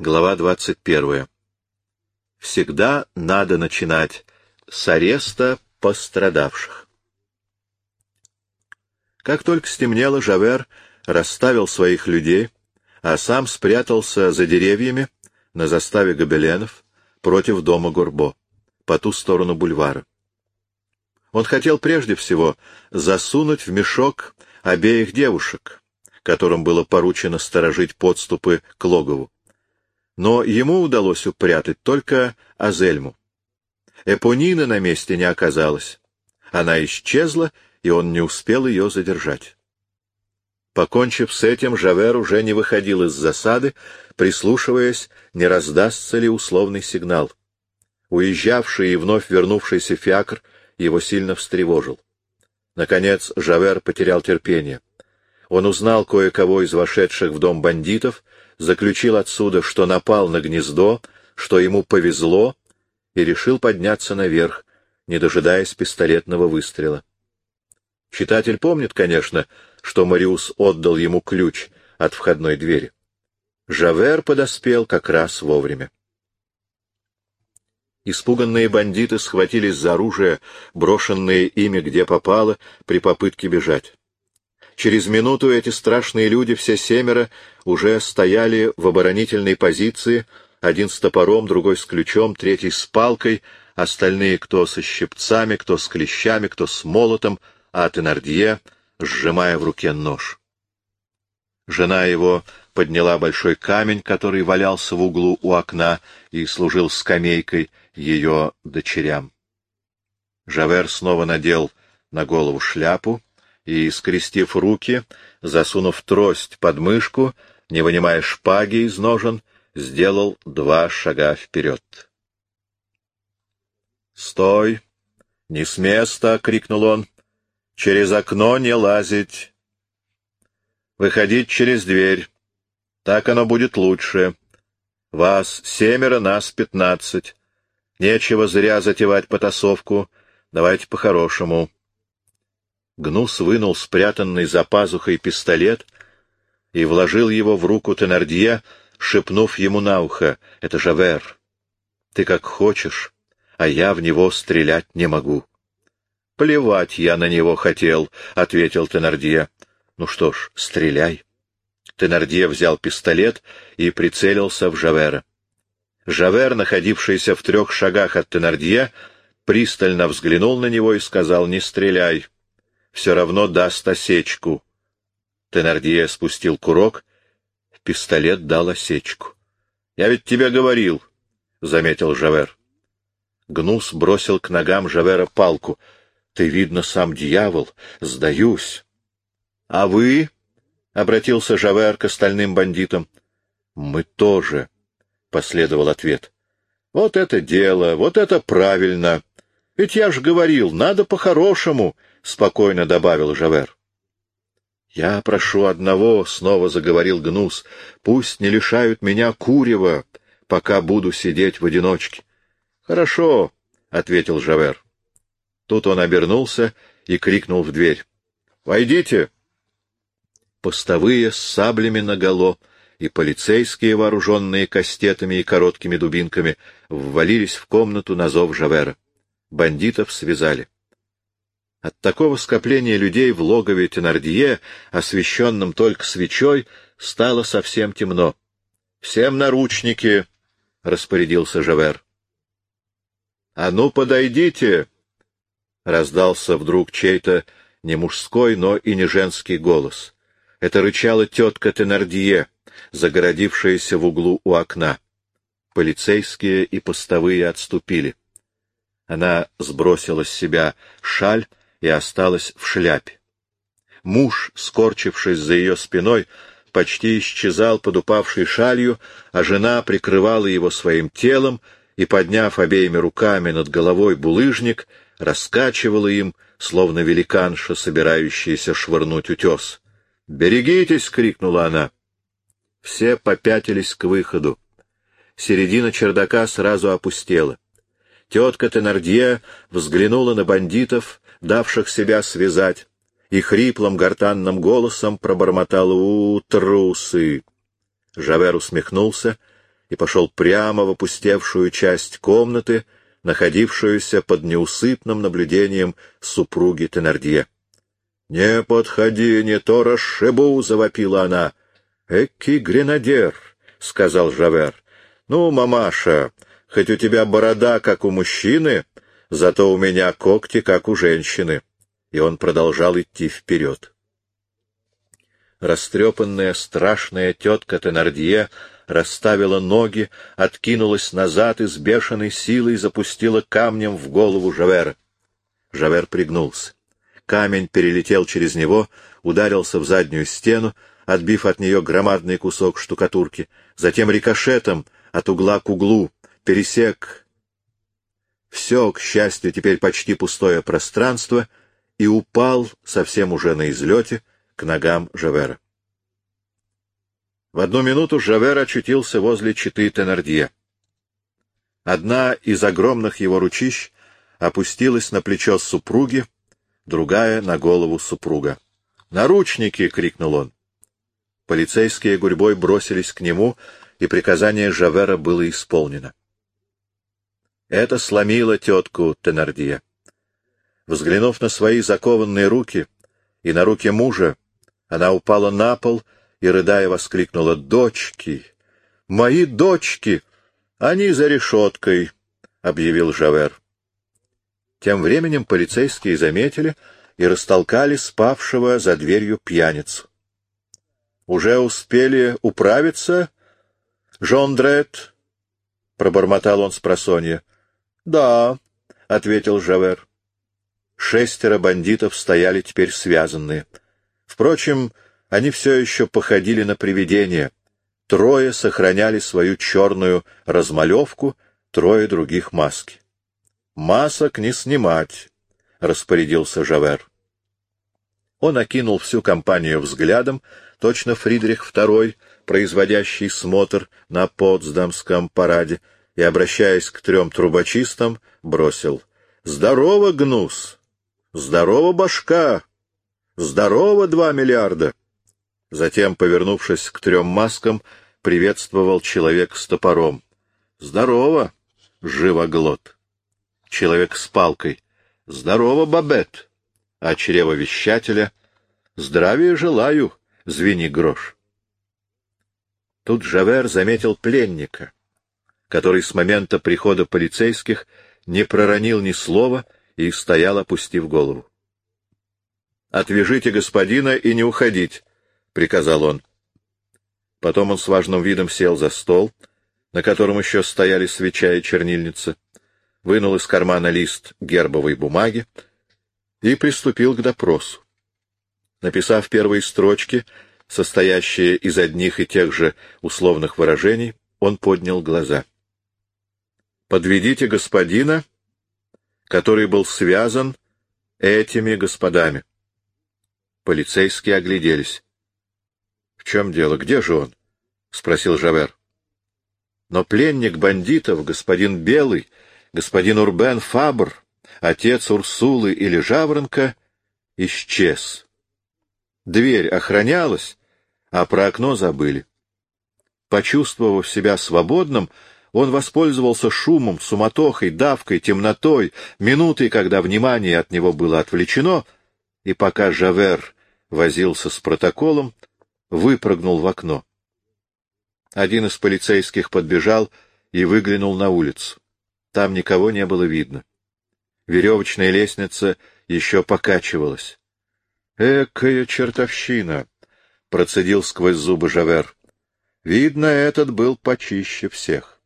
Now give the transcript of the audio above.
Глава 21. Всегда надо начинать с ареста пострадавших. Как только стемнело, Жавер расставил своих людей, а сам спрятался за деревьями на заставе гобеленов против дома Гурбо, по ту сторону бульвара. Он хотел прежде всего засунуть в мешок обеих девушек, которым было поручено сторожить подступы к логову но ему удалось упрятать только Азельму. Эпонины на месте не оказалось. Она исчезла, и он не успел ее задержать. Покончив с этим, Жавер уже не выходил из засады, прислушиваясь, не раздастся ли условный сигнал. Уезжавший и вновь вернувшийся фиакр его сильно встревожил. Наконец Жавер потерял терпение. Он узнал кое-кого из вошедших в дом бандитов заключил отсюда, что напал на гнездо, что ему повезло, и решил подняться наверх, не дожидаясь пистолетного выстрела. Читатель помнит, конечно, что Мариус отдал ему ключ от входной двери. Жавер подоспел как раз вовремя. Испуганные бандиты схватились за оружие, брошенные ими где попало, при попытке бежать. Через минуту эти страшные люди, все семеро, уже стояли в оборонительной позиции, один с топором, другой с ключом, третий с палкой, остальные кто со щипцами, кто с клещами, кто с молотом, а Тенардье, сжимая в руке нож. Жена его подняла большой камень, который валялся в углу у окна и служил скамейкой ее дочерям. Жавер снова надел на голову шляпу, и, скрестив руки, засунув трость под мышку, не вынимая шпаги из ножен, сделал два шага вперед. «Стой! Не с места!» — крикнул он. «Через окно не лазить. Выходить через дверь. Так оно будет лучше. Вас семеро, нас пятнадцать. Нечего зря затевать потасовку. Давайте по-хорошему». Гнус вынул спрятанный за пазухой пистолет и вложил его в руку Тенардье, шепнув ему на ухо, — это Жавер. Ты как хочешь, а я в него стрелять не могу. — Плевать я на него хотел, — ответил Тенардье. — Ну что ж, стреляй. Тенардье взял пистолет и прицелился в Жавера. Жавер, находившийся в трех шагах от Тенардье, пристально взглянул на него и сказал, — Не стреляй все равно даст осечку. Тенардье спустил курок, пистолет дал осечку. — Я ведь тебе говорил, — заметил Жавер. Гнус бросил к ногам Жавера палку. — Ты, видно, сам дьявол. Сдаюсь. — А вы? — обратился Жавер к остальным бандитам. — Мы тоже, — последовал ответ. — Вот это дело, вот это правильно. Ведь я ж говорил, надо по-хорошему, —— спокойно добавил Жавер. — Я прошу одного, — снова заговорил Гнус, — пусть не лишают меня курева, пока буду сидеть в одиночке. — Хорошо, — ответил Жавер. Тут он обернулся и крикнул в дверь. — Войдите! Постовые с саблями наголо и полицейские, вооруженные кастетами и короткими дубинками, ввалились в комнату на зов Жавера. Бандитов связали. От такого скопления людей в логове Тенардье, освещенном только свечой, стало совсем темно. — Всем наручники! — распорядился Жавер. — А ну, подойдите! — раздался вдруг чей-то не мужской, но и не женский голос. Это рычала тетка Тенардье, загородившаяся в углу у окна. Полицейские и постовые отступили. Она сбросила с себя шаль, и осталась в шляпе. Муж, скорчившись за ее спиной, почти исчезал под упавшей шалью, а жена прикрывала его своим телом и, подняв обеими руками над головой булыжник, раскачивала им, словно великанша, собирающаяся швырнуть утес. «Берегитесь!» — крикнула она. Все попятились к выходу. Середина чердака сразу опустела. Тетка Тенардье взглянула на бандитов, давших себя связать, и хриплым гортанным голосом пробормотал «У, трусы!». Жавер усмехнулся и пошел прямо в опустевшую часть комнаты, находившуюся под неусыпным наблюдением супруги Тенардье. — Не подходи, не то расшибу! — завопила она. — Эки гренадер! — сказал Жавер. — Ну, мамаша, хоть у тебя борода, как у мужчины, зато у меня когти, как у женщины. И он продолжал идти вперед. Растрепанная, страшная тетка Тенардье расставила ноги, откинулась назад и с бешеной силой запустила камнем в голову Жавера. Жавер пригнулся. Камень перелетел через него, ударился в заднюю стену, отбив от нее громадный кусок штукатурки, затем рикошетом от угла к углу пересек все, к счастью, теперь почти пустое пространство и упал, совсем уже на излете, к ногам Жавера. В одну минуту Жавер очутился возле читы Тенардье. Одна из огромных его ручищ опустилась на плечо супруги, другая — на голову супруга. «Наручники!» — крикнул он. Полицейские гурьбой бросились к нему, и приказание Жавера было исполнено. Это сломило тетку Тенардье. Взглянув на свои закованные руки и на руки мужа, она упала на пол и, рыдая, воскликнула «Дочки! Мои дочки! Они за решеткой!» — объявил Жавер. Тем временем полицейские заметили и растолкали спавшего за дверью пьяницу. «Уже успели управиться, Жондрет?» — пробормотал он с просонья. «Да», — ответил Жавер. Шестеро бандитов стояли теперь связанные. Впрочем, они все еще походили на привидения. Трое сохраняли свою черную размалевку, трое других маски. «Масок не снимать», — распорядился Жавер. Он окинул всю компанию взглядом, точно Фридрих II, производящий смотр на Потсдамском параде, и, обращаясь к трем трубочистам, бросил «Здорово, гнус! Здорово, башка! Здорово, два миллиарда!» Затем, повернувшись к трем маскам, приветствовал человек с топором. «Здорово, живоглот!» Человек с палкой. «Здорово, бабет!» А чревовещателя «Здравия желаю, звени грош!» Тут Жавер заметил пленника, который с момента прихода полицейских не проронил ни слова и стоял, опустив голову. «Отвяжите господина и не уходить», — приказал он. Потом он с важным видом сел за стол, на котором еще стояли свеча и чернильница, вынул из кармана лист гербовой бумаги и приступил к допросу. Написав первые строчки, состоящие из одних и тех же условных выражений, он поднял глаза. «Подведите господина, который был связан этими господами». Полицейские огляделись. — В чем дело? Где же он? — спросил Жавер. Но пленник бандитов, господин Белый, господин Урбен Фабр, отец Урсулы или Жаворонка, исчез. Дверь охранялась, а про окно забыли. Почувствовав себя свободным, он воспользовался шумом, суматохой, давкой, темнотой, минутой, когда внимание от него было отвлечено — и пока Жавер возился с протоколом, выпрыгнул в окно. Один из полицейских подбежал и выглянул на улицу. Там никого не было видно. Веревочная лестница еще покачивалась. «Экая чертовщина!» — процедил сквозь зубы Жавер. «Видно, этот был почище всех».